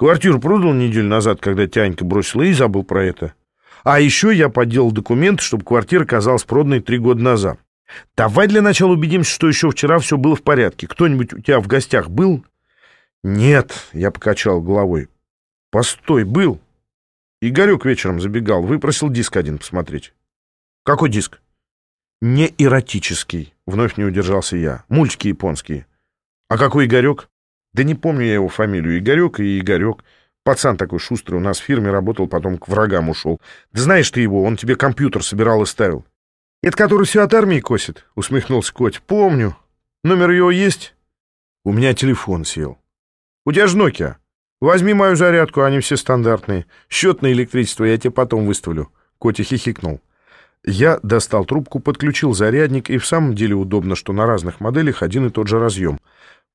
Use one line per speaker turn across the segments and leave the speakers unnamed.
Квартиру продал неделю назад, когда Тянька бросила, и забыл про это. А еще я подделал документы, чтобы квартира казалась проданной три года назад. Давай для начала убедимся, что еще вчера все было в порядке. Кто-нибудь у тебя в гостях был? Нет, я покачал головой. Постой, был. Игорек вечером забегал, выпросил диск один посмотреть. Какой диск? Не эротический, вновь не удержался я. Мультики японские. А какой Игорек? Да не помню я его фамилию. Игорек и Игорек. Пацан такой шустрый, у нас в фирме работал, потом к врагам ушел. Да знаешь ты его, он тебе компьютер собирал и ставил. «Это который все от армии косит?» — усмехнулся Коть. «Помню. Номер его есть?» «У меня телефон сел». «У тебя же Nokia. Возьми мою зарядку, они все стандартные. Счет на электричество я тебе потом выставлю». Котя хихикнул. Я достал трубку, подключил зарядник, и в самом деле удобно, что на разных моделях один и тот же разъем.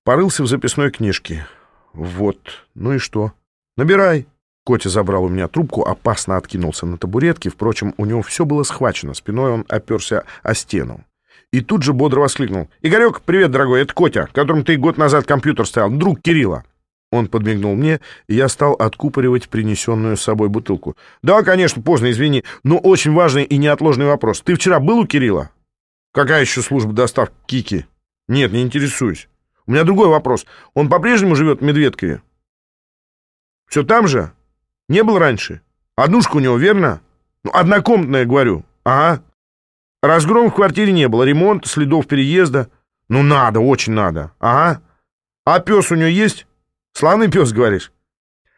Порылся в записной книжке. Вот. Ну и что? «Набирай». Котя забрал у меня трубку, опасно откинулся на табуретке. Впрочем, у него все было схвачено. Спиной он оперся о стену. И тут же бодро воскликнул. «Игорек, привет, дорогой, это Котя, которым ты год назад компьютер стоял, друг Кирилла». Он подмигнул мне, и я стал откупоривать принесенную с собой бутылку. «Да, конечно, поздно, извини, но очень важный и неотложный вопрос. Ты вчера был у Кирилла?» «Какая еще служба доставки Кики?» «Нет, не интересуюсь. У меня другой вопрос. Он по-прежнему живет в Медведкове?» «Все там же?» Не был раньше? Однушка у него, верно? Ну, однокомнатная, говорю. Ага. Разгром в квартире не было, ремонт, следов переезда. Ну, надо, очень надо. Ага. А пес у него есть? Славный пес, говоришь?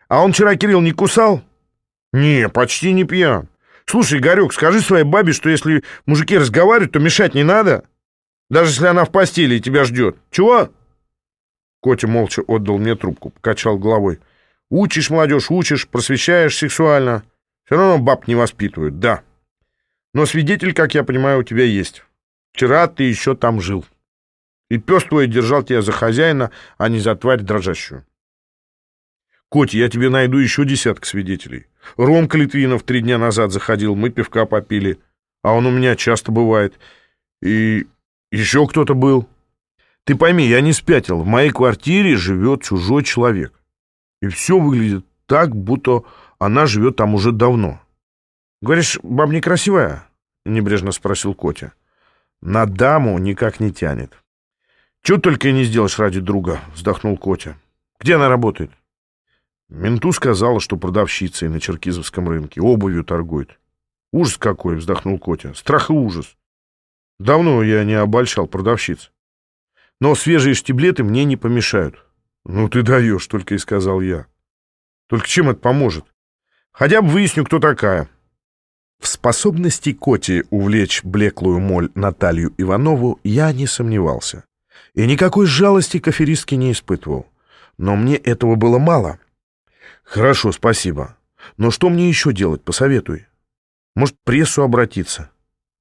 А он вчера, Кирилл, не кусал? Не, почти не пьян. Слушай, Игорек, скажи своей бабе, что если мужики разговаривают, то мешать не надо. Даже если она в постели и тебя ждет. Чего? Котя молча отдал мне трубку, покачал головой. Учишь молодежь, учишь, просвещаешь сексуально. Все равно баб не воспитывают, да. Но свидетель, как я понимаю, у тебя есть. Вчера ты еще там жил. И пес твой держал тебя за хозяина, а не за тварь дрожащую. Котя, я тебе найду еще десяток свидетелей. Ромка Литвинов три дня назад заходил, мы пивка попили. А он у меня часто бывает. И еще кто-то был. Ты пойми, я не спятил. В моей квартире живет чужой человек. И все выглядит так, будто она живет там уже давно. «Говоришь, баб некрасивая?» — небрежно спросил Котя. «На даму никак не тянет». «Чего только и не сделаешь ради друга», — вздохнул Котя. «Где она работает?» Менту сказала, что продавщицей на Черкизовском рынке, обувью торгует. «Ужас какой!» — вздохнул Котя. «Страх и ужас. Давно я не обольщал продавщиц. Но свежие штиблеты мне не помешают. «Ну ты даешь», — только и сказал я. «Только чем это поможет? Хотя бы выясню, кто такая». В способности Коти увлечь блеклую моль Наталью Иванову я не сомневался. И никакой жалости к аферистке не испытывал. Но мне этого было мало. «Хорошо, спасибо. Но что мне еще делать, посоветуй. Может, прессу обратиться?»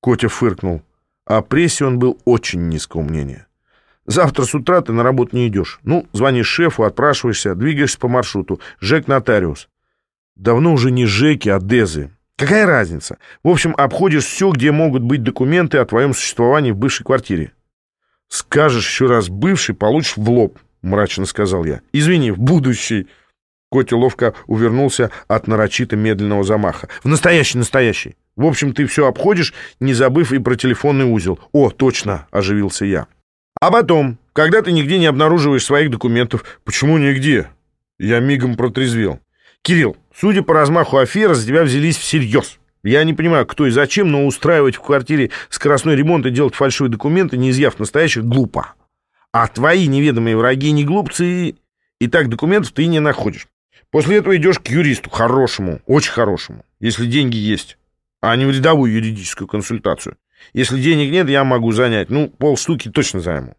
Котя фыркнул. О прессе он был очень низкого мнения. Завтра с утра ты на работу не идешь. Ну, звонишь шефу, отпрашиваешься, двигаешься по маршруту. Жек нотариус. Давно уже не Жеки, а Дезы. Какая разница? В общем, обходишь все, где могут быть документы о твоем существовании в бывшей квартире. Скажешь еще раз «бывший», получишь в лоб, мрачно сказал я. Извини, в будущий. Котя ловко увернулся от нарочито медленного замаха. В настоящий, настоящий. В общем, ты все обходишь, не забыв и про телефонный узел. О, точно, оживился я. А потом, когда ты нигде не обнаруживаешь своих документов, почему нигде? Я мигом протрезвел. Кирилл, судя по размаху аферы, за тебя взялись всерьез. Я не понимаю, кто и зачем, но устраивать в квартире скоростной ремонт и делать фальшивые документы, не изъяв настоящих, глупо. А твои неведомые враги не глупцы, и так документов ты не находишь. После этого идешь к юристу, хорошему, очень хорошему, если деньги есть, а не в рядовую юридическую консультацию. Если денег нет, я могу занять. Ну, полштуки точно займу.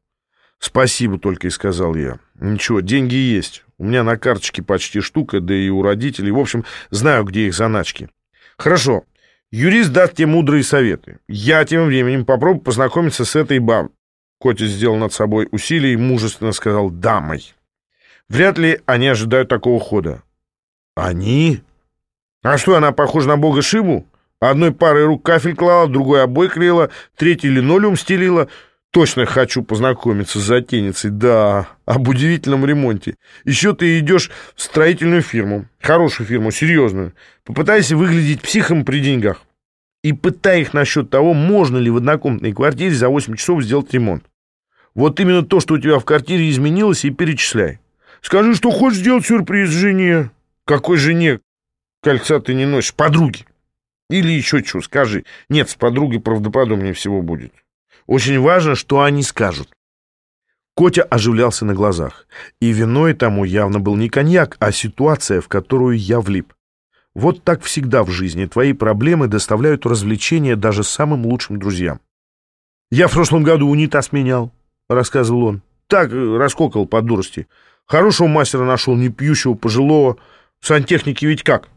Спасибо только и сказал я. Ничего, деньги есть. У меня на карточке почти штука, да и у родителей. В общем, знаю, где их заначки. Хорошо. Юрист даст тебе мудрые советы. Я тем временем попробую познакомиться с этой бабой. Котя сделал над собой усилие и мужественно сказал «дамой». Вряд ли они ожидают такого хода. Они? А что, она похожа на бога Шиву? Одной парой рук кафель клала, другой обой клеила, третий линолеум стелила. Точно хочу познакомиться с затейницей, да, об удивительном ремонте. Еще ты идешь в строительную фирму, хорошую фирму, серьезную. Попытайся выглядеть психом при деньгах. И пытай их насчет того, можно ли в однокомнатной квартире за 8 часов сделать ремонт. Вот именно то, что у тебя в квартире изменилось, и перечисляй. Скажи, что хочешь сделать сюрприз жене. Какой жене? Кольца ты не носишь. Подруги. Или еще что, скажи. Нет, с подругой правдоподобнее всего будет. Очень важно, что они скажут. Котя оживлялся на глазах, и виной тому явно был не коньяк, а ситуация, в которую я влип. Вот так всегда в жизни твои проблемы доставляют развлечения даже самым лучшим друзьям. «Я в прошлом году унитаз менял», — рассказывал он. «Так, э, раскокал по дурости. Хорошего мастера нашел, не пьющего, пожилого. Сантехники ведь как?»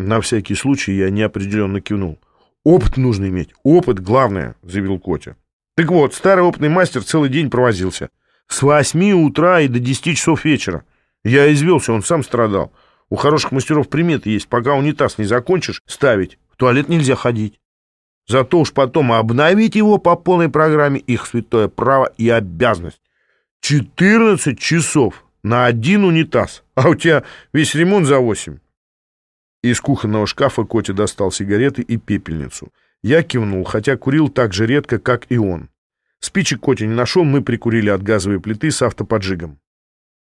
На всякий случай я неопределенно кивнул. «Опыт нужно иметь. Опыт главное», — заявил Котя. «Так вот, старый опытный мастер целый день провозился. С восьми утра и до десяти часов вечера. Я извелся, он сам страдал. У хороших мастеров приметы есть. Пока унитаз не закончишь ставить, в туалет нельзя ходить. Зато уж потом обновить его по полной программе их святое право и обязанность. 14 часов на один унитаз, а у тебя весь ремонт за 8. Из кухонного шкафа Котя достал сигареты и пепельницу. Я кивнул, хотя курил так же редко, как и он. Спичек Котя не нашел, мы прикурили от газовой плиты с автоподжигом.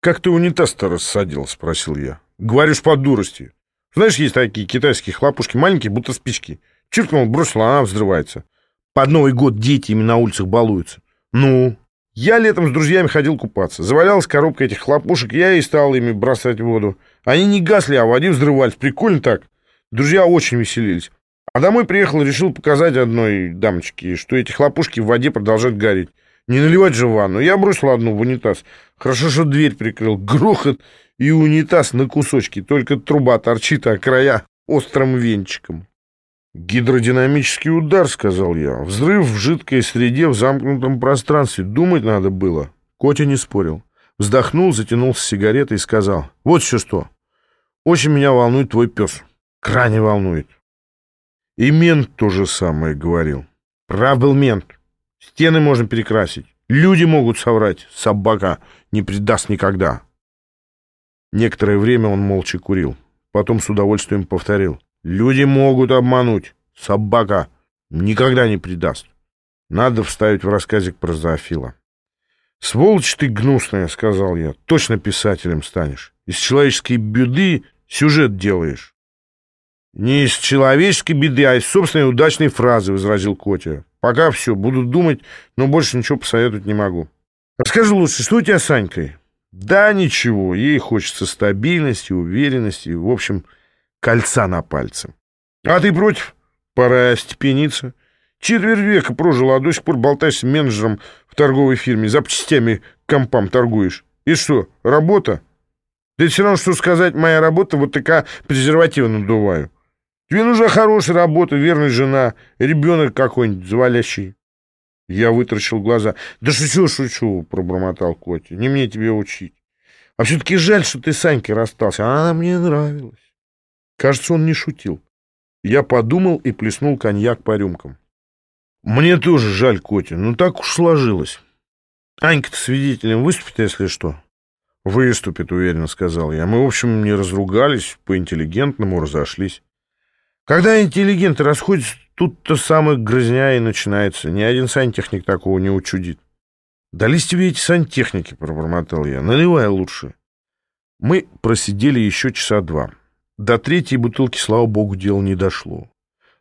«Как ты унитаз-то рассадил?» — спросил я. «Говоришь по дурости. Знаешь, есть такие китайские хлопушки, маленькие, будто спички. Чиркнул, бросил, а она взрывается. Под Новый год дети ими на улицах балуются. Ну, я летом с друзьями ходил купаться. Завалялась коробка этих хлопушек, я и стал ими бросать в воду. Они не гасли, а в воде взрывались. Прикольно так. Друзья очень веселились. А домой приехал и решил показать одной дамочке, что эти хлопушки в воде продолжают гореть. Не наливать же в ванну. Я бросил одну в унитаз. Хорошо, что дверь прикрыл. Грохот и унитаз на кусочки. Только труба торчит, а края острым венчиком. «Гидродинамический удар», — сказал я. «Взрыв в жидкой среде в замкнутом пространстве. Думать надо было». Котя не спорил. Вздохнул, затянулся сигаретой и сказал. «Вот еще что. Очень меня волнует твой пес. Крайне волнует». И мент то же самое говорил. Прав был мент. Стены можно перекрасить. Люди могут соврать. Собака не предаст никогда. Некоторое время он молча курил. Потом с удовольствием повторил. Люди могут обмануть. Собака никогда не предаст. Надо вставить в рассказик про зоофила. «Сволочь ты гнусная», — сказал я. «Точно писателем станешь. Из человеческой беды сюжет делаешь». «Не из человеческой беды, а из собственной удачной фразы», — возразил Котя. «Пока все, буду думать, но больше ничего посоветовать не могу». «Расскажи лучше, что у тебя с Анькой?» «Да ничего, ей хочется стабильности, уверенности, в общем...» кольца на пальце. А ты против? Пора остепениться. Четверть века прожил, а до сих пор болтаешься менеджером в торговой фирме, запчастями компам торгуешь. И что, работа? Это все равно, что сказать, моя работа, вот такая презервативы надуваю. Тебе нужна хорошая работа, верная жена, ребенок какой-нибудь завалящий. Я вытаращил глаза. «Да шучу, шучу», — пробормотал Котя. «Не мне тебе учить. А все-таки жаль, что ты с Санькой расстался. Она мне нравилась». Кажется, он не шутил. Я подумал и плеснул коньяк по рюмкам. Мне тоже жаль Котя, но так уж сложилось. Анька-то свидетелем выступит, если что. Выступит, уверенно сказал я. Мы, в общем, не разругались, по-интеллигентному разошлись. Когда интеллигенты расходятся, тут-то самая грызня и начинается. Ни один сантехник такого не учудит. «Дались тебе эти сантехники», — пробормотал я. «Наливай лучше». Мы просидели еще часа два. До третьей бутылки, слава богу, дело не дошло.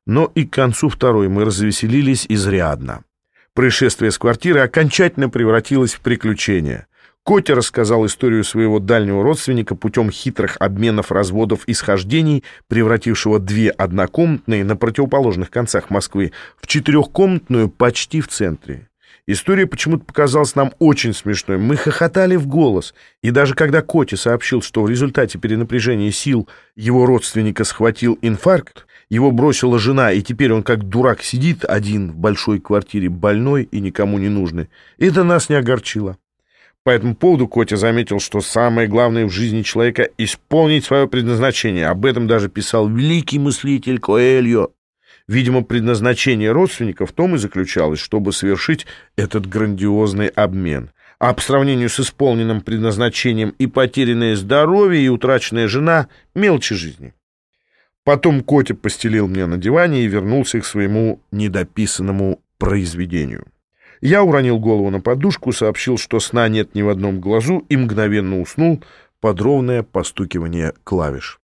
Но и к концу второй мы развеселились изрядно. Происшествие с квартиры окончательно превратилось в приключение. Котя рассказал историю своего дальнего родственника путем хитрых обменов разводов и схождений, превратившего две однокомнатные на противоположных концах Москвы в четырехкомнатную почти в центре. История почему-то показалась нам очень смешной. Мы хохотали в голос. И даже когда Коти сообщил, что в результате перенапряжения сил его родственника схватил инфаркт, его бросила жена, и теперь он как дурак сидит один в большой квартире, больной и никому не нужный, это нас не огорчило. По этому поводу Котя заметил, что самое главное в жизни человека — исполнить свое предназначение. Об этом даже писал великий мыслитель Коэльо. Видимо, предназначение родственника в том и заключалось, чтобы совершить этот грандиозный обмен. А по сравнению с исполненным предназначением и потерянное здоровье, и утраченная жена — мелочи жизни. Потом Котя постелил мне на диване и вернулся к своему недописанному произведению. Я уронил голову на подушку, сообщил, что сна нет ни в одном глазу, и мгновенно уснул под ровное постукивание клавиш.